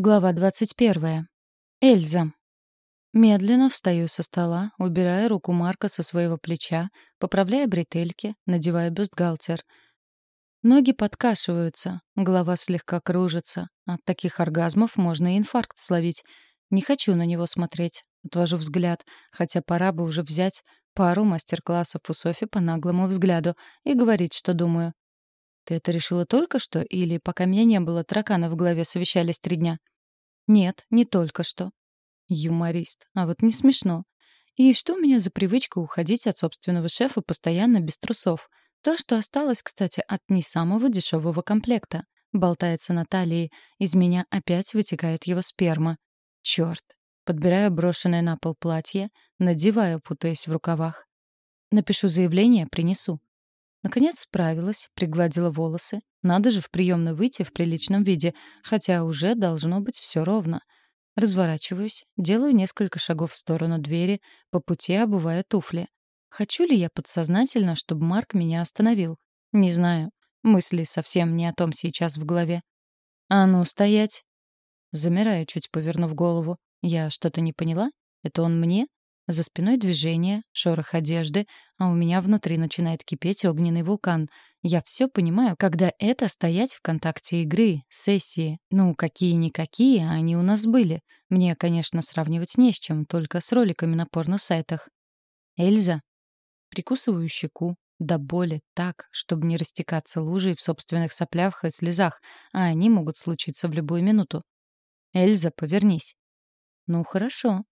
Глава 21. Эльза. Медленно встаю со стола, убирая руку Марка со своего плеча, поправляя бретельки, надевая бюстгальтер. Ноги подкашиваются, голова слегка кружится. От таких оргазмов можно и инфаркт словить. Не хочу на него смотреть. Отвожу взгляд, хотя пора бы уже взять пару мастер-классов у Софи по наглому взгляду и говорить, что думаю. Ты это решила только что или пока меня не было, тараканы в голове совещались три дня? Нет, не только что. Юморист. А вот не смешно. И что у меня за привычка уходить от собственного шефа постоянно без трусов? То, что осталось, кстати, от не самого дешевого комплекта. Болтается на талии. Из меня опять вытекает его сперма. Черт. Подбираю брошенное на пол платье, надеваю, путаясь в рукавах. Напишу заявление, принесу. Наконец справилась, пригладила волосы. Надо же в приемную выйти в приличном виде, хотя уже должно быть все ровно. Разворачиваюсь, делаю несколько шагов в сторону двери, по пути обувая туфли. Хочу ли я подсознательно, чтобы Марк меня остановил? Не знаю. Мысли совсем не о том сейчас в голове. «А ну, стоять!» Замираю, чуть повернув голову. Я что-то не поняла? Это он мне? За спиной движение, шорох одежды, а у меня внутри начинает кипеть огненный вулкан. Я все понимаю, когда это стоять в контакте игры, сессии. Ну, какие-никакие, а они у нас были. Мне, конечно, сравнивать не с чем, только с роликами на порно-сайтах. Эльза. Прикусываю щеку, до боли так, чтобы не растекаться лужей в собственных соплях и слезах, а они могут случиться в любую минуту. «Эльза, повернись». «Ну, хорошо»,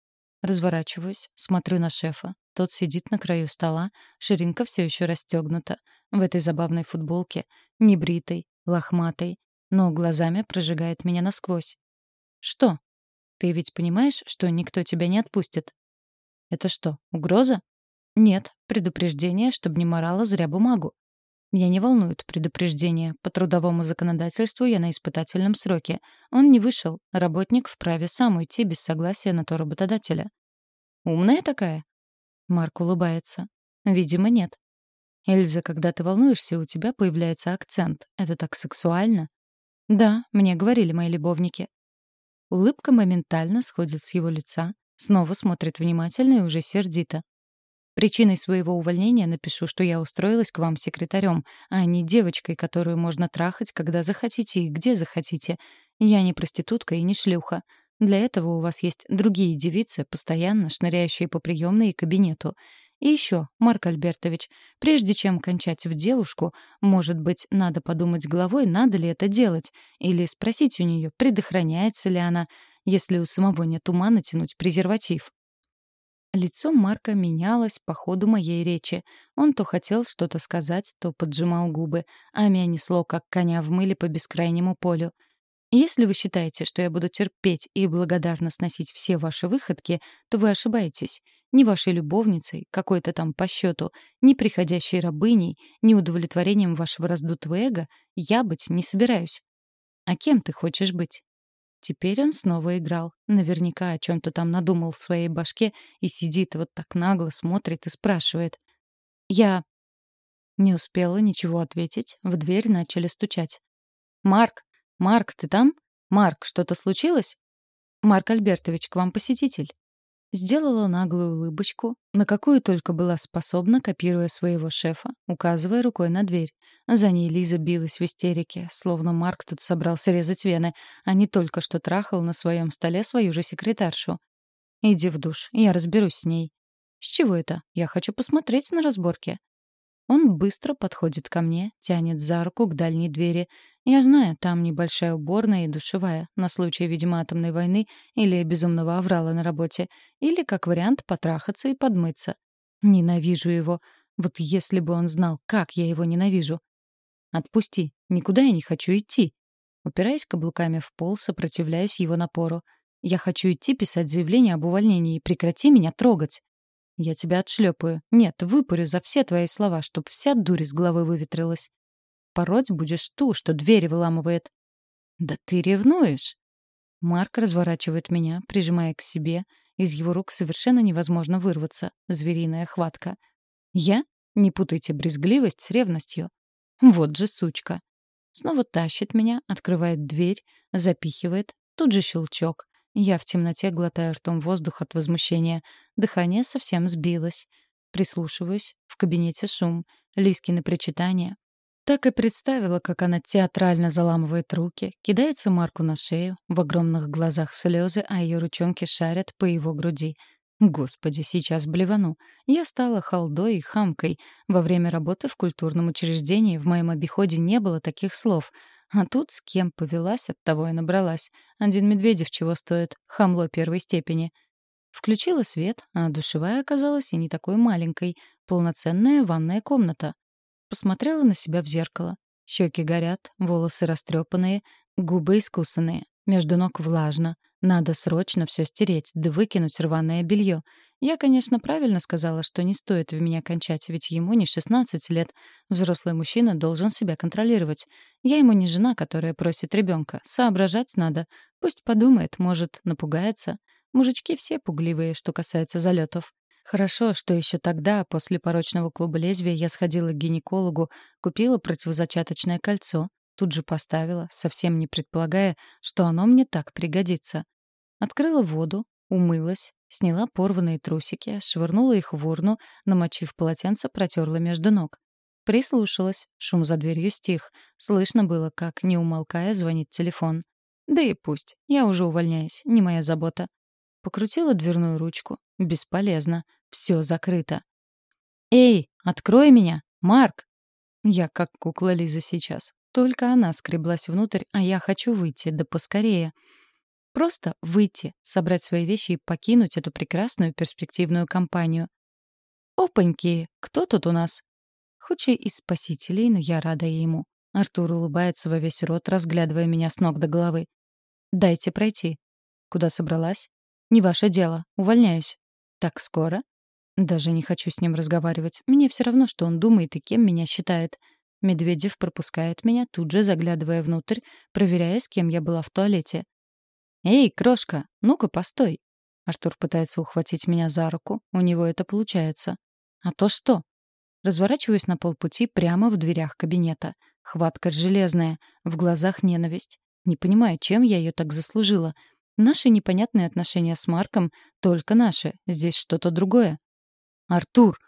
Разворачиваюсь, смотрю на шефа. Тот сидит на краю стола, ширинка все еще расстегнута. В этой забавной футболке, небритой, лохматой, но глазами прожигает меня насквозь. «Что? Ты ведь понимаешь, что никто тебя не отпустит?» «Это что, угроза?» «Нет, предупреждение, чтобы не морала зря бумагу. Меня не волнуют предупреждения. По трудовому законодательству я на испытательном сроке. Он не вышел. Работник вправе сам уйти без согласия на то работодателя. Умная такая? Марк улыбается. Видимо, нет. Эльза, когда ты волнуешься, у тебя появляется акцент. Это так сексуально. Да, мне говорили мои любовники. Улыбка моментально сходит с его лица, снова смотрит внимательно и уже сердито. Причиной своего увольнения напишу, что я устроилась к вам секретарем, а не девочкой, которую можно трахать, когда захотите и где захотите. Я не проститутка и не шлюха. Для этого у вас есть другие девицы, постоянно шныряющие по приемной и кабинету. И еще, Марк Альбертович, прежде чем кончать в девушку, может быть, надо подумать головой, надо ли это делать, или спросить у нее, предохраняется ли она, если у самого нет ума натянуть презерватив. Лицо Марка менялось по ходу моей речи. Он то хотел что-то сказать, то поджимал губы, а меня несло, как коня в мыле по бескрайнему полю. Если вы считаете, что я буду терпеть и благодарно сносить все ваши выходки, то вы ошибаетесь. Ни вашей любовницей, какой-то там по счету, ни приходящей рабыней, ни удовлетворением вашего раздутого эго я быть не собираюсь. А кем ты хочешь быть? Теперь он снова играл. Наверняка о чем-то там надумал в своей башке и сидит вот так нагло, смотрит и спрашивает. «Я...» Не успела ничего ответить, в дверь начали стучать. «Марк! Марк, ты там? Марк, что-то случилось?» «Марк Альбертович, к вам посетитель». Сделала наглую улыбочку, на какую только была способна, копируя своего шефа, указывая рукой на дверь. За ней Лиза билась в истерике, словно Марк тут собрался резать вены, а не только что трахал на своем столе свою же секретаршу. «Иди в душ, я разберусь с ней». «С чего это? Я хочу посмотреть на разборки». Он быстро подходит ко мне, тянет за руку к дальней двери. Я знаю, там небольшая уборная и душевая, на случай, видимо, атомной войны или безумного аврала на работе, или, как вариант, потрахаться и подмыться. Ненавижу его. Вот если бы он знал, как я его ненавижу. Отпусти, никуда я не хочу идти. Упираясь каблуками в пол, сопротивляюсь его напору. Я хочу идти писать заявление об увольнении, прекрати меня трогать. Я тебя отшлепаю. Нет, выпарю за все твои слова, чтоб вся дурь из головы выветрилась. Пороть будешь ту, что двери выламывает. Да ты ревнуешь. Марк разворачивает меня, прижимая к себе. Из его рук совершенно невозможно вырваться. Звериная хватка. Я? Не путайте брезгливость с ревностью. Вот же сучка. Снова тащит меня, открывает дверь, запихивает, Тут же щелчок. Я в темноте глотаю ртом воздух от возмущения. Дыхание совсем сбилось. Прислушиваюсь. В кабинете шум. Лискины причитания. Так и представила, как она театрально заламывает руки, кидается Марку на шею, в огромных глазах слезы, а ее ручонки шарят по его груди. Господи, сейчас блевану. Я стала халдой и хамкой. Во время работы в культурном учреждении в моем обиходе не было таких слов — а тут с кем повелась, от того и набралась. Один Медведев чего стоит, хамло первой степени. Включила свет, а душевая оказалась и не такой маленькой. Полноценная ванная комната. Посмотрела на себя в зеркало. Щеки горят, волосы растрепанные, губы искусанные. Между ног влажно. Надо срочно все стереть, да выкинуть рваное белье. Я, конечно, правильно сказала, что не стоит в меня кончать, ведь ему не 16 лет. Взрослый мужчина должен себя контролировать. Я ему не жена, которая просит ребенка. Соображать надо. Пусть подумает, может, напугается. Мужички все пугливые, что касается залетов. Хорошо, что еще тогда, после порочного клуба лезвия, я сходила к гинекологу, купила противозачаточное кольцо, тут же поставила, совсем не предполагая, что оно мне так пригодится. Открыла воду, умылась, Сняла порванные трусики, швырнула их в урну, намочив полотенце, протерла между ног. Прислушалась. Шум за дверью стих. Слышно было, как, не умолкая, звонит телефон. Да и пусть. Я уже увольняюсь. Не моя забота. Покрутила дверную ручку. Бесполезно. Все закрыто. «Эй, открой меня! Марк!» Я как кукла Лиза сейчас. Только она скреблась внутрь, а я хочу выйти, да поскорее. Просто выйти, собрать свои вещи и покинуть эту прекрасную перспективную компанию. «Опаньки! Кто тут у нас?» И из спасителей, но я рада ему. Артур улыбается во весь рот, разглядывая меня с ног до головы. «Дайте пройти». «Куда собралась?» «Не ваше дело. Увольняюсь». «Так скоро?» Даже не хочу с ним разговаривать. Мне все равно, что он думает и кем меня считает. Медведев пропускает меня, тут же заглядывая внутрь, проверяя, с кем я была в туалете. «Эй, крошка, ну-ка, постой!» Артур пытается ухватить меня за руку. У него это получается. «А то что?» Разворачиваюсь на полпути прямо в дверях кабинета. Хватка железная, в глазах ненависть. Не понимаю, чем я ее так заслужила. Наши непонятные отношения с Марком только наши. Здесь что-то другое. «Артур!»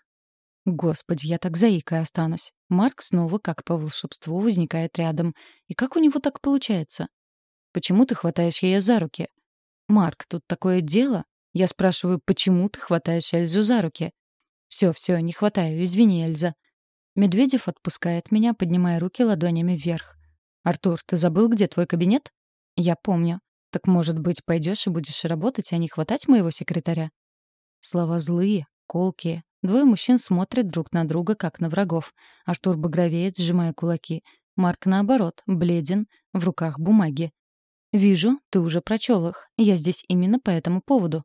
Господи, я так заикой останусь. Марк снова, как по волшебству, возникает рядом. И как у него так получается? Почему ты хватаешь ее за руки? Марк, тут такое дело. Я спрашиваю, почему ты хватаешь Эльзу за руки? Все, все, не хватаю, извини, Эльза. Медведев отпускает меня, поднимая руки ладонями вверх. Артур, ты забыл, где твой кабинет? Я помню. Так, может быть, пойдешь и будешь работать, а не хватать моего секретаря? Слова злые, колкие. Двое мужчин смотрят друг на друга, как на врагов. Артур багровеет, сжимая кулаки. Марк, наоборот, бледен, в руках бумаги. «Вижу, ты уже прочел их. Я здесь именно по этому поводу.